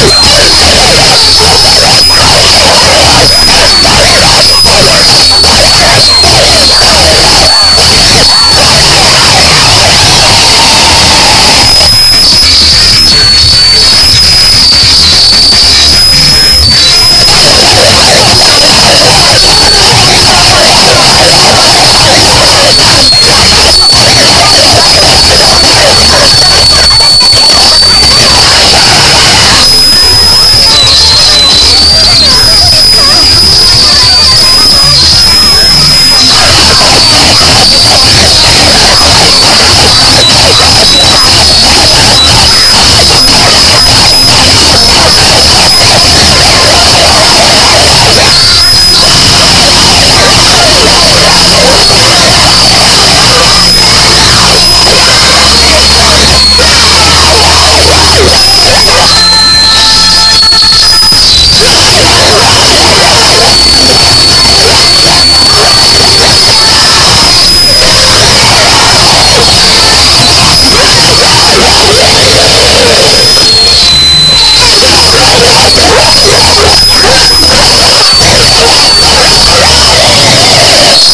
you.